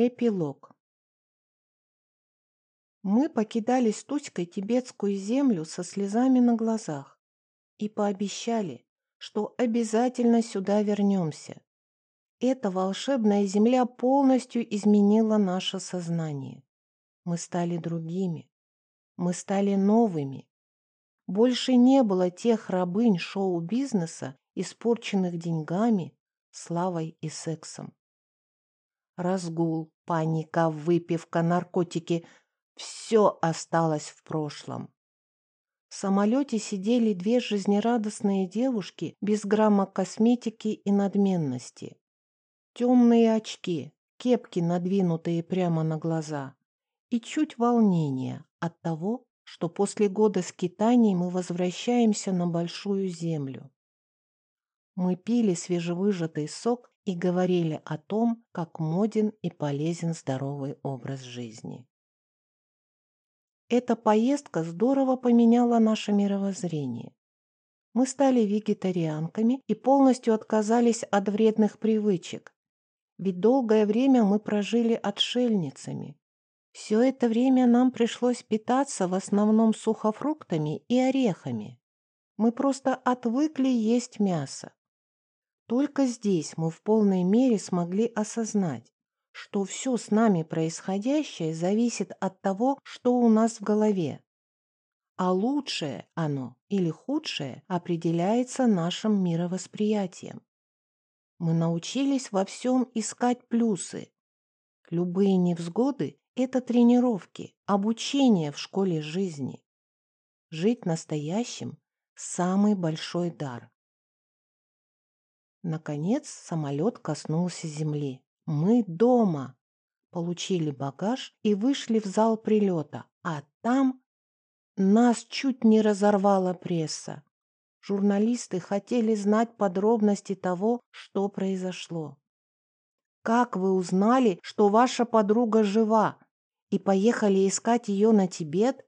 Эпилог. Мы покидали с Туськой тибетскую землю со слезами на глазах и пообещали, что обязательно сюда вернемся. Эта волшебная земля полностью изменила наше сознание. Мы стали другими. Мы стали новыми. Больше не было тех рабынь шоу-бизнеса, испорченных деньгами, славой и сексом. Разгул, паника, выпивка, наркотики – все осталось в прошлом. В самолете сидели две жизнерадостные девушки без грамма косметики и надменности. Темные очки, кепки, надвинутые прямо на глаза, и чуть волнения от того, что после года скитаний мы возвращаемся на большую землю. Мы пили свежевыжатый сок и говорили о том, как моден и полезен здоровый образ жизни. Эта поездка здорово поменяла наше мировоззрение. Мы стали вегетарианками и полностью отказались от вредных привычек, ведь долгое время мы прожили отшельницами. Все это время нам пришлось питаться в основном сухофруктами и орехами. Мы просто отвыкли есть мясо. Только здесь мы в полной мере смогли осознать, что все с нами происходящее зависит от того, что у нас в голове. А лучшее оно или худшее определяется нашим мировосприятием. Мы научились во всем искать плюсы. Любые невзгоды – это тренировки, обучение в школе жизни. Жить настоящим – самый большой дар. Наконец самолет коснулся земли. Мы дома. Получили багаж и вышли в зал прилета, а там нас чуть не разорвала пресса. Журналисты хотели знать подробности того, что произошло. «Как вы узнали, что ваша подруга жива, и поехали искать ее на Тибет?»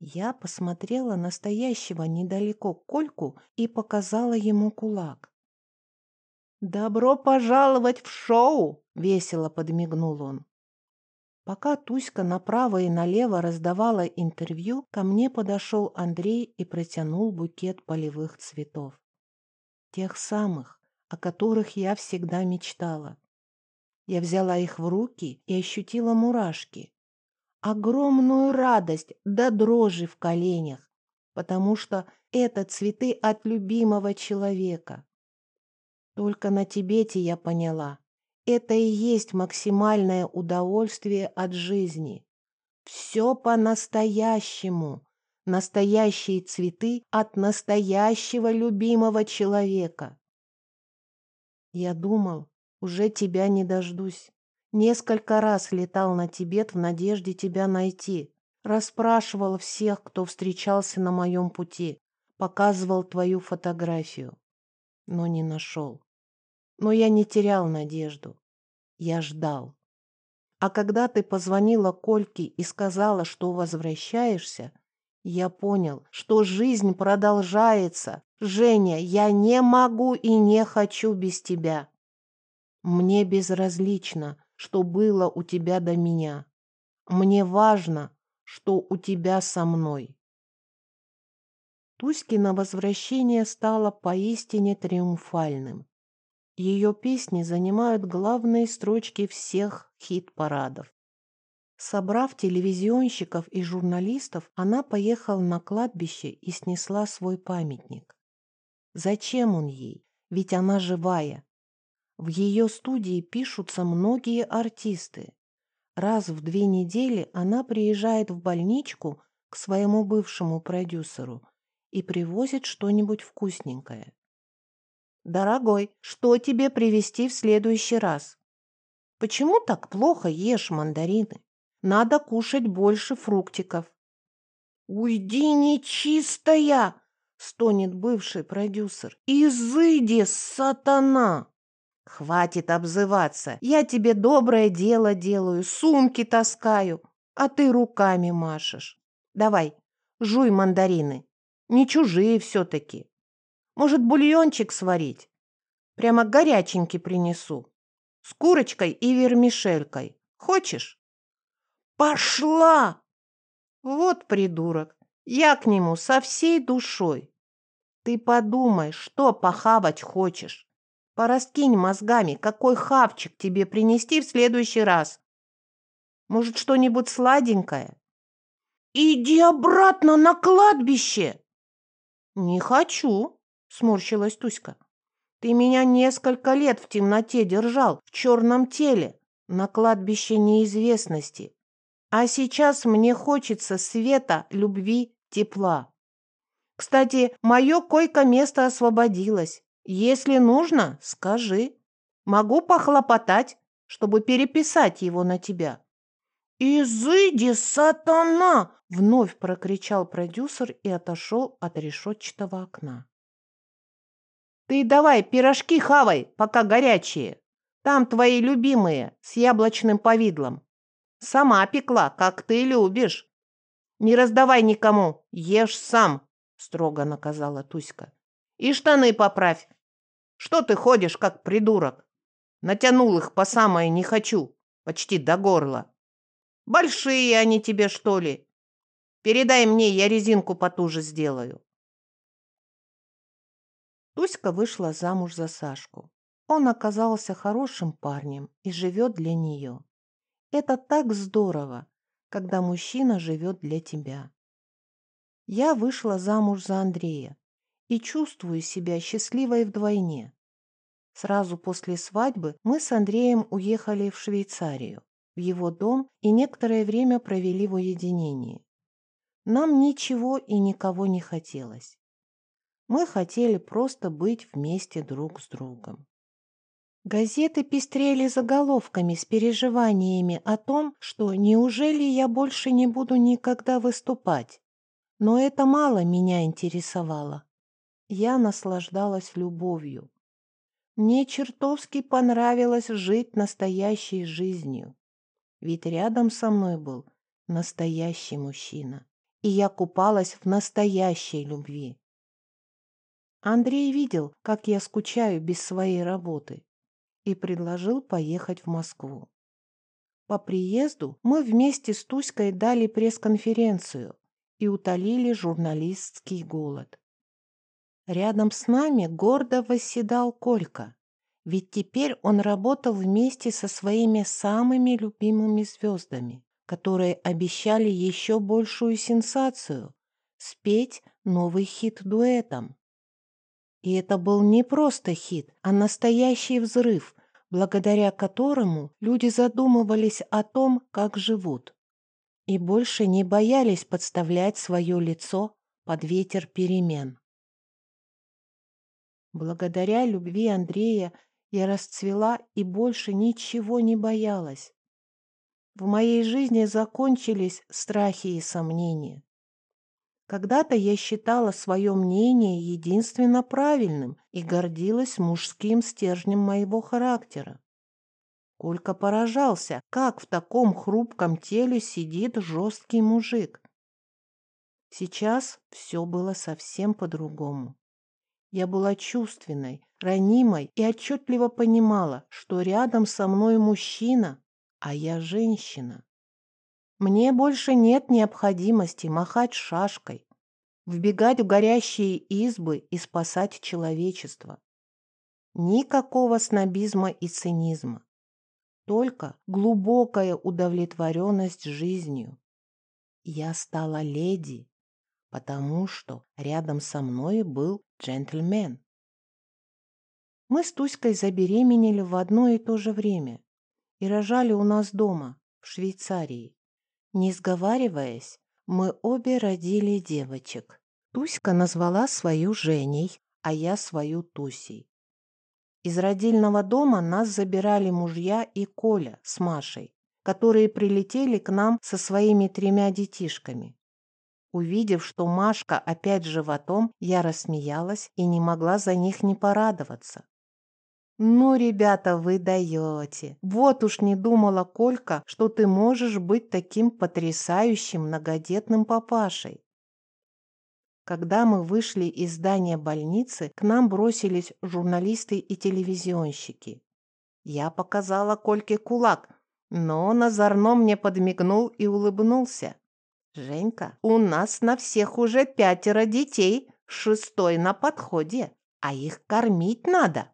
Я посмотрела на стоящего недалеко Кольку и показала ему кулак. «Добро пожаловать в шоу!» — весело подмигнул он. Пока Туська направо и налево раздавала интервью, ко мне подошел Андрей и протянул букет полевых цветов. Тех самых, о которых я всегда мечтала. Я взяла их в руки и ощутила мурашки. Огромную радость до да дрожи в коленях, потому что это цветы от любимого человека. Только на Тибете я поняла. Это и есть максимальное удовольствие от жизни. Все по-настоящему. Настоящие цветы от настоящего любимого человека. Я думал, уже тебя не дождусь. Несколько раз летал на Тибет в надежде тебя найти. Расспрашивал всех, кто встречался на моем пути. Показывал твою фотографию. Но не нашел. Но я не терял надежду. Я ждал. А когда ты позвонила Кольке и сказала, что возвращаешься, я понял, что жизнь продолжается. Женя, я не могу и не хочу без тебя. Мне безразлично, что было у тебя до меня. Мне важно, что у тебя со мной. Туськино возвращение стало поистине триумфальным. Ее песни занимают главные строчки всех хит-парадов. Собрав телевизионщиков и журналистов, она поехала на кладбище и снесла свой памятник. Зачем он ей? Ведь она живая. В ее студии пишутся многие артисты. Раз в две недели она приезжает в больничку к своему бывшему продюсеру и привозит что-нибудь вкусненькое. «Дорогой, что тебе привезти в следующий раз?» «Почему так плохо ешь мандарины? Надо кушать больше фруктиков». «Уйди, нечистая!» — стонет бывший продюсер. «Изыди, сатана!» «Хватит обзываться. Я тебе доброе дело делаю, сумки таскаю, а ты руками машешь. Давай, жуй мандарины. Не чужие все-таки. Может, бульончик сварить? Прямо горяченький принесу. с курочкой и вермишелькой. Хочешь?» «Пошла!» «Вот придурок, я к нему со всей душой. Ты подумай, что похавать хочешь. Пораскинь мозгами, какой хавчик тебе принести в следующий раз. Может, что-нибудь сладенькое? Иди обратно на кладбище. Не хочу, сморщилась Туська. Ты меня несколько лет в темноте держал, в черном теле, на кладбище неизвестности. А сейчас мне хочется света, любви, тепла. Кстати, мое койко-место освободилось. Если нужно, скажи. Могу похлопотать, чтобы переписать его на тебя. «Изыди, сатана!» — вновь прокричал продюсер и отошел от решетчатого окна. «Ты давай пирожки хавай, пока горячие. Там твои любимые, с яблочным повидлом. Сама пекла, как ты любишь. Не раздавай никому, ешь сам», — строго наказала Туська. «И штаны поправь. Что ты ходишь, как придурок? Натянул их по самое не хочу, почти до горла». Большие они тебе, что ли? Передай мне, я резинку потуже сделаю. Туська вышла замуж за Сашку. Он оказался хорошим парнем и живет для нее. Это так здорово, когда мужчина живет для тебя. Я вышла замуж за Андрея и чувствую себя счастливой вдвойне. Сразу после свадьбы мы с Андреем уехали в Швейцарию в его дом и некоторое время провели в уединении. Нам ничего и никого не хотелось. Мы хотели просто быть вместе друг с другом. Газеты пестрели заголовками с переживаниями о том, что неужели я больше не буду никогда выступать. Но это мало меня интересовало. Я наслаждалась любовью. Мне чертовски понравилось жить настоящей жизнью. Ведь рядом со мной был настоящий мужчина, и я купалась в настоящей любви. Андрей видел, как я скучаю без своей работы, и предложил поехать в Москву. По приезду мы вместе с Туськой дали пресс-конференцию и утолили журналистский голод. Рядом с нами гордо восседал Колька, ведь теперь он работал вместе со своими самыми любимыми звездами, которые обещали еще большую сенсацию – спеть новый хит дуэтом. И это был не просто хит, а настоящий взрыв, благодаря которому люди задумывались о том, как живут. И больше не боялись подставлять свое лицо под ветер перемен. Благодаря любви Андрея я расцвела и больше ничего не боялась. В моей жизни закончились страхи и сомнения. Когда-то я считала свое мнение единственно правильным и гордилась мужским стержнем моего характера. Колька поражался, как в таком хрупком теле сидит жесткий мужик. Сейчас все было совсем по-другому. Я была чувственной, ранимой и отчетливо понимала, что рядом со мной мужчина, а я женщина. Мне больше нет необходимости махать шашкой, вбегать в горящие избы и спасать человечество. Никакого снобизма и цинизма, только глубокая удовлетворенность жизнью. Я стала леди, потому что рядом со мной был джентльмен. Мы с Туськой забеременели в одно и то же время и рожали у нас дома, в Швейцарии. Не сговариваясь, мы обе родили девочек. Туська назвала свою Женей, а я свою Тусей. Из родильного дома нас забирали мужья и Коля с Машей, которые прилетели к нам со своими тремя детишками. Увидев, что Машка опять животом, я рассмеялась и не могла за них не порадоваться. «Ну, ребята, вы даете! Вот уж не думала, Колька, что ты можешь быть таким потрясающим многодетным папашей!» Когда мы вышли из здания больницы, к нам бросились журналисты и телевизионщики. Я показала Кольке кулак, но он озорно мне подмигнул и улыбнулся. «Женька, у нас на всех уже пятеро детей, шестой на подходе, а их кормить надо».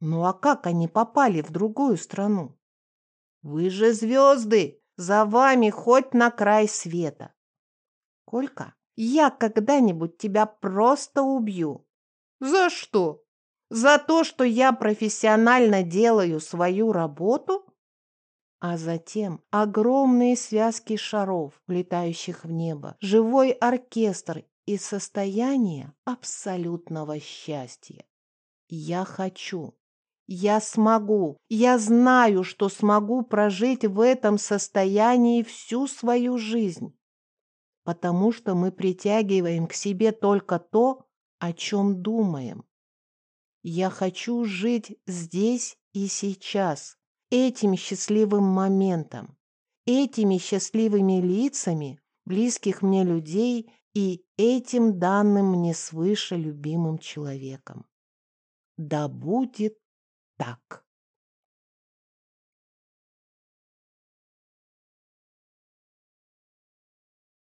«Ну а как они попали в другую страну?» «Вы же звезды! За вами хоть на край света!» «Колька, я когда-нибудь тебя просто убью!» «За что? За то, что я профессионально делаю свою работу?» А затем огромные связки шаров, летающих в небо, живой оркестр и состояние абсолютного счастья. Я хочу, я смогу, я знаю, что смогу прожить в этом состоянии всю свою жизнь, потому что мы притягиваем к себе только то, о чем думаем. Я хочу жить здесь и сейчас, этим счастливым моментом, этими счастливыми лицами близких мне людей и этим данным мне свыше любимым человеком. Да будет так.